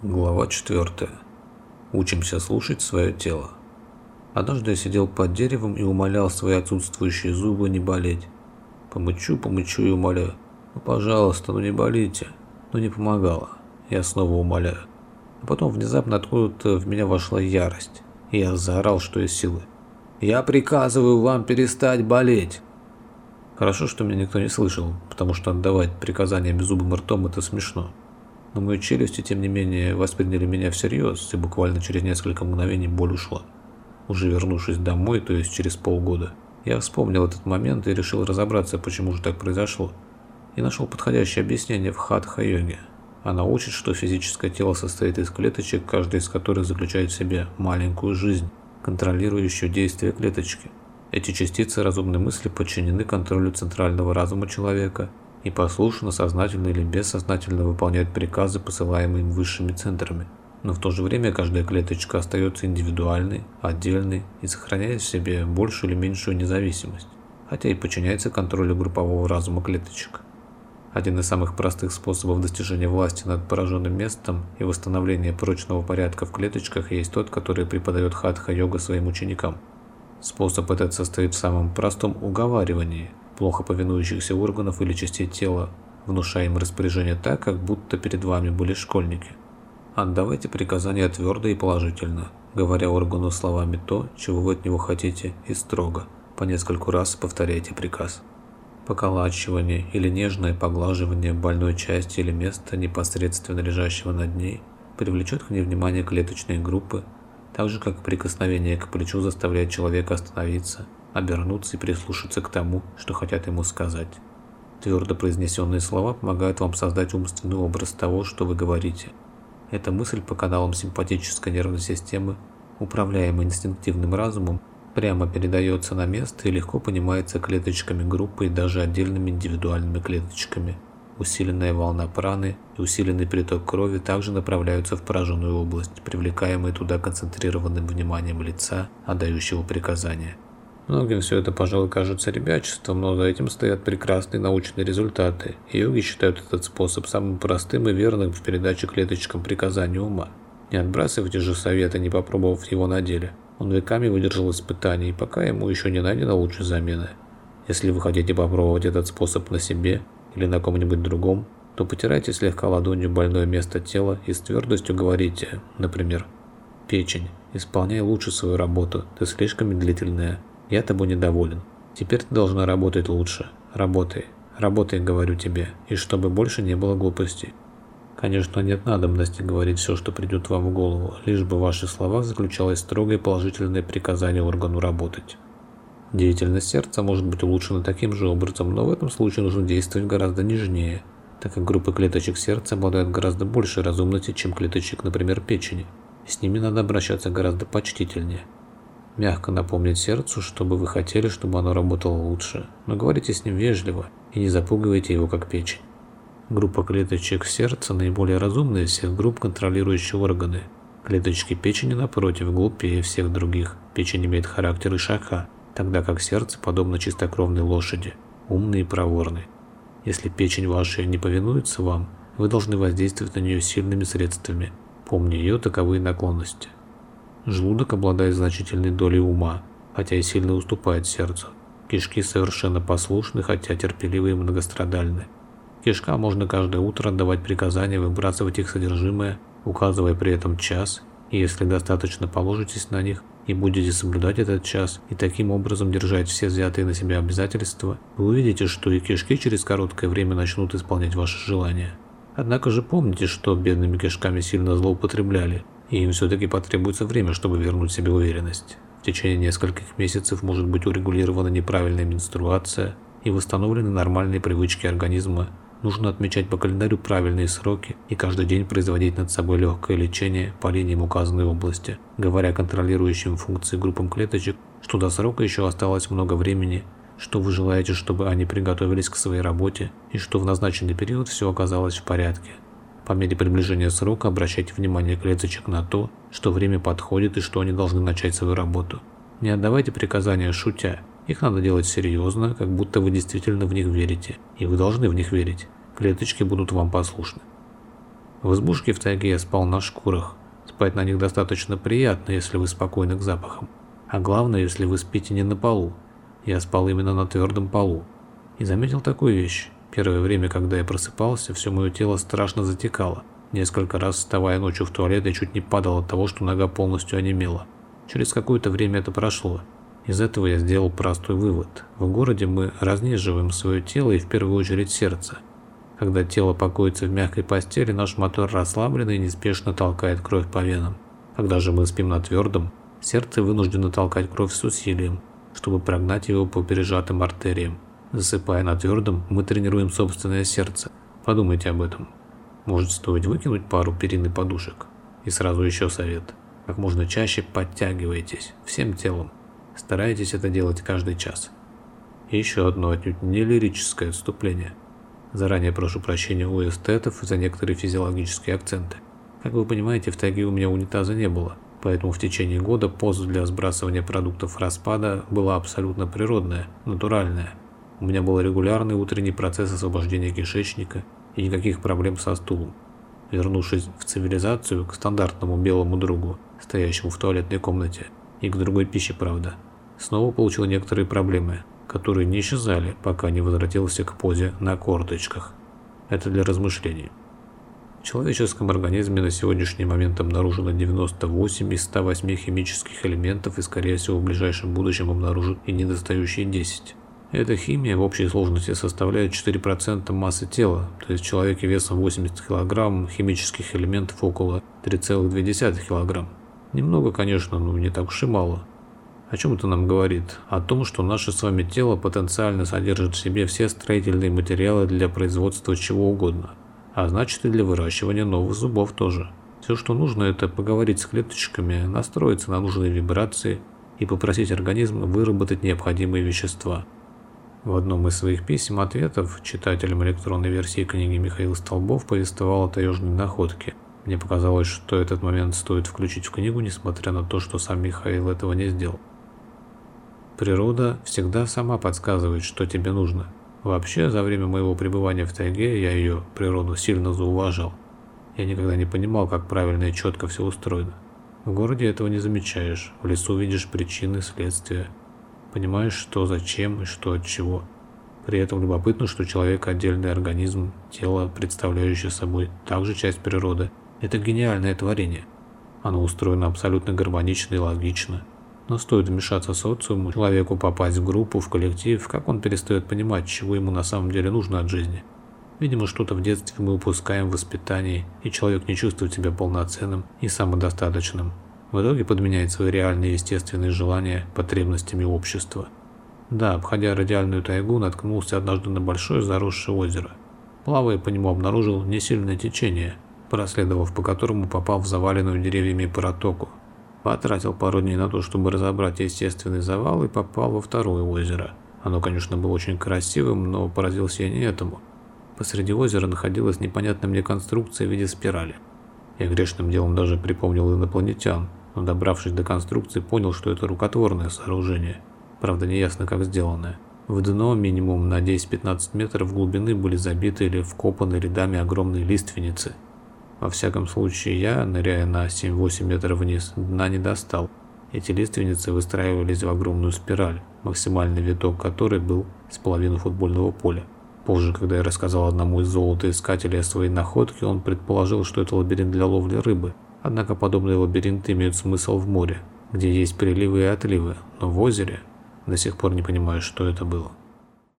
Глава 4. Учимся слушать свое тело. Однажды я сидел под деревом и умолял свои отсутствующие зубы не болеть. Помычу, помычу и умоляю. Ну, пожалуйста, ну не болите. Но не помогало. Я снова умоляю. А потом внезапно откуда-то в меня вошла ярость. И я заорал, что из силы. «Я приказываю вам перестать болеть!» Хорошо, что меня никто не слышал, потому что отдавать приказания беззубым ртом – это смешно но мои челюсти, тем не менее, восприняли меня всерьез, и буквально через несколько мгновений боль ушла. Уже вернувшись домой, то есть через полгода, я вспомнил этот момент и решил разобраться, почему же так произошло, и нашел подходящее объяснение в хатха-йоге. Она учит, что физическое тело состоит из клеточек, каждая из которых заключает в себе маленькую жизнь, контролирующую действия клеточки. Эти частицы разумной мысли подчинены контролю центрального разума человека и послушно, сознательно или бессознательно выполняют приказы, посылаемые им высшими центрами. Но в то же время каждая клеточка остается индивидуальной, отдельной и сохраняет в себе большую или меньшую независимость, хотя и подчиняется контролю группового разума клеточек. Один из самых простых способов достижения власти над пораженным местом и восстановления прочного порядка в клеточках есть тот, который преподает хатха-йога своим ученикам. Способ этот состоит в самом простом уговаривании, плохо повинующихся органов или частей тела, внушая им распоряжение так, как будто перед вами были школьники. Отдавайте приказания твердо и положительно, говоря органу словами то, чего вы от него хотите, и строго. По нескольку раз повторяйте приказ. Поколачивание или нежное поглаживание больной части или места, непосредственно лежащего над ней, привлечет к ней внимание клеточной группы, так же как прикосновение к плечу заставляет человека остановиться – обернуться и прислушаться к тому, что хотят ему сказать. Твердо произнесенные слова помогают вам создать умственный образ того, что вы говорите. Эта мысль по каналам симпатической нервной системы, управляемой инстинктивным разумом, прямо передается на место и легко понимается клеточками группы и даже отдельными индивидуальными клеточками. Усиленная волна праны и усиленный приток крови также направляются в пораженную область, привлекаемые туда концентрированным вниманием лица, отдающего приказания. Многим все это, пожалуй, кажется ребячеством, но за этим стоят прекрасные научные результаты, йоги считают этот способ самым простым и верным в передаче клеточкам приказания ума. Не отбрасывайте же совета, не попробовав его на деле. Он веками выдержал испытания, и пока ему еще не найдено лучшей замены. Если вы хотите попробовать этот способ на себе или на ком-нибудь другом, то потирайте слегка ладонью больное место тела и с твердостью говорите, например, «Печень, исполняй лучше свою работу, ты слишком медлительная, я тобой недоволен. Теперь ты должна работать лучше. Работай. Работай, говорю тебе, и чтобы больше не было глупостей. Конечно, нет надобности говорить все, что придет вам в голову, лишь бы в ваших словах заключалось строгое положительное приказание органу работать. Деятельность сердца может быть улучшена таким же образом, но в этом случае нужно действовать гораздо нежнее, так как группы клеточек сердца обладают гораздо большей разумностью, чем клеточек, например, печени. С ними надо обращаться гораздо почтительнее мягко напомнить сердцу, чтобы вы хотели, чтобы оно работало лучше, но говорите с ним вежливо и не запугивайте его как печень. Группа клеточек сердца наиболее разумная из всех групп, контролирующих органы. Клеточки печени, напротив, глупее всех других. Печень имеет характер ишака, тогда как сердце подобно чистокровной лошади, умный и проворный. Если печень ваша не повинуется вам, вы должны воздействовать на нее сильными средствами, помня ее таковые наклонности. Желудок обладает значительной долей ума, хотя и сильно уступает сердцу. Кишки совершенно послушны, хотя терпеливы и многострадальны. Кишка можно каждое утро отдавать приказания выбрасывать их содержимое, указывая при этом час, и если достаточно положитесь на них и будете соблюдать этот час и таким образом держать все взятые на себя обязательства, вы увидите, что и кишки через короткое время начнут исполнять ваши желания. Однако же помните, что бедными кишками сильно злоупотребляли, и им все-таки потребуется время, чтобы вернуть себе уверенность. В течение нескольких месяцев может быть урегулирована неправильная менструация и восстановлены нормальные привычки организма. Нужно отмечать по календарю правильные сроки и каждый день производить над собой легкое лечение по линиям указанной области, говоря контролирующим функции группам клеточек, что до срока еще осталось много времени, что вы желаете, чтобы они приготовились к своей работе и что в назначенный период все оказалось в порядке. По мере приближения срока обращайте внимание клеточек на то, что время подходит и что они должны начать свою работу. Не отдавайте приказания шутя, их надо делать серьезно, как будто вы действительно в них верите, и вы должны в них верить. Клеточки будут вам послушны. В избушке в тайге я спал на шкурах. Спать на них достаточно приятно, если вы спокойны к запахам. А главное, если вы спите не на полу. Я спал именно на твердом полу. И заметил такую вещь. Первое время, когда я просыпался, все мое тело страшно затекало. Несколько раз вставая ночью в туалет, я чуть не падал от того, что нога полностью онемела. Через какое-то время это прошло. Из этого я сделал простой вывод. В городе мы разнеживаем свое тело и в первую очередь сердце. Когда тело покоится в мягкой постели, наш мотор расслаблен и неспешно толкает кровь по венам. Когда же мы спим на твердом, сердце вынуждено толкать кровь с усилием, чтобы прогнать его по пережатым артериям. Засыпая на твердом, мы тренируем собственное сердце. Подумайте об этом. Может стоит выкинуть пару перин и подушек. И сразу еще совет. Как можно чаще подтягивайтесь всем телом. Старайтесь это делать каждый час. И еще одно отнюдь не лирическое отступление – Заранее прошу прощения у эстетов за некоторые физиологические акценты. Как вы понимаете, в тайге у меня унитаза не было, поэтому в течение года поза для сбрасывания продуктов распада была абсолютно природная, натуральная. У меня был регулярный утренний процесс освобождения кишечника и никаких проблем со стулом. Вернувшись в цивилизацию к стандартному белому другу, стоящему в туалетной комнате, и к другой пище, правда, снова получил некоторые проблемы, которые не исчезали, пока не возвратился к позе на корточках. Это для размышлений. В человеческом организме на сегодняшний момент обнаружено 98 из 108 химических элементов и, скорее всего, в ближайшем будущем обнаружат и недостающие 10. Эта химия в общей сложности составляет 4% массы тела, то есть в человеке весом 80 кг химических элементов около 3,2 кг. Немного, конечно, но не так уж и мало. О чем это нам говорит? О том, что наше с вами тело потенциально содержит в себе все строительные материалы для производства чего угодно, а значит и для выращивания новых зубов тоже. Все, что нужно, это поговорить с клеточками, настроиться на нужные вибрации и попросить организм выработать необходимые вещества. В одном из своих писем-ответов читателям электронной версии книги Михаил Столбов повествовал о таежной находке. Мне показалось, что этот момент стоит включить в книгу, несмотря на то, что сам Михаил этого не сделал. Природа всегда сама подсказывает, что тебе нужно. Вообще, за время моего пребывания в тайге я ее, природу, сильно зауважал. Я никогда не понимал, как правильно и четко все устроено. В городе этого не замечаешь, в лесу видишь причины, следствия. Понимаешь, что зачем и что от чего. При этом любопытно, что человек – отдельный организм, тело, представляющее собой также часть природы. Это гениальное творение. Оно устроено абсолютно гармонично и логично. Но стоит вмешаться социуму, человеку попасть в группу, в коллектив, как он перестает понимать, чего ему на самом деле нужно от жизни. Видимо, что-то в детстве мы упускаем в воспитании, и человек не чувствует себя полноценным и самодостаточным. В итоге подменяет свои реальные естественные желания потребностями общества. Да, обходя радиальную тайгу, наткнулся однажды на большое заросшее озеро. Плавая по нему обнаружил несильное течение, проследовав по которому попал в заваленную деревьями протоку. Потратил пару дней на то, чтобы разобрать естественный завал и попал во второе озеро. Оно, конечно, было очень красивым, но поразился я не этому. Посреди озера находилась непонятная мне конструкция в виде спирали. Я грешным делом даже припомнил инопланетян, но добравшись до конструкции, понял, что это рукотворное сооружение. Правда, неясно как сделанное. В дно минимум на 10-15 метров глубины были забиты или вкопаны рядами огромные лиственницы – во всяком случае, я, ныряя на 7-8 метров вниз, дна не достал. Эти лиственницы выстраивались в огромную спираль, максимальный виток которой был с половины футбольного поля. Позже, когда я рассказал одному из золотоискателей о своей находке, он предположил, что это лабиринт для ловли рыбы. Однако подобные лабиринты имеют смысл в море, где есть приливы и отливы, но в озере до сих пор не понимаю, что это было.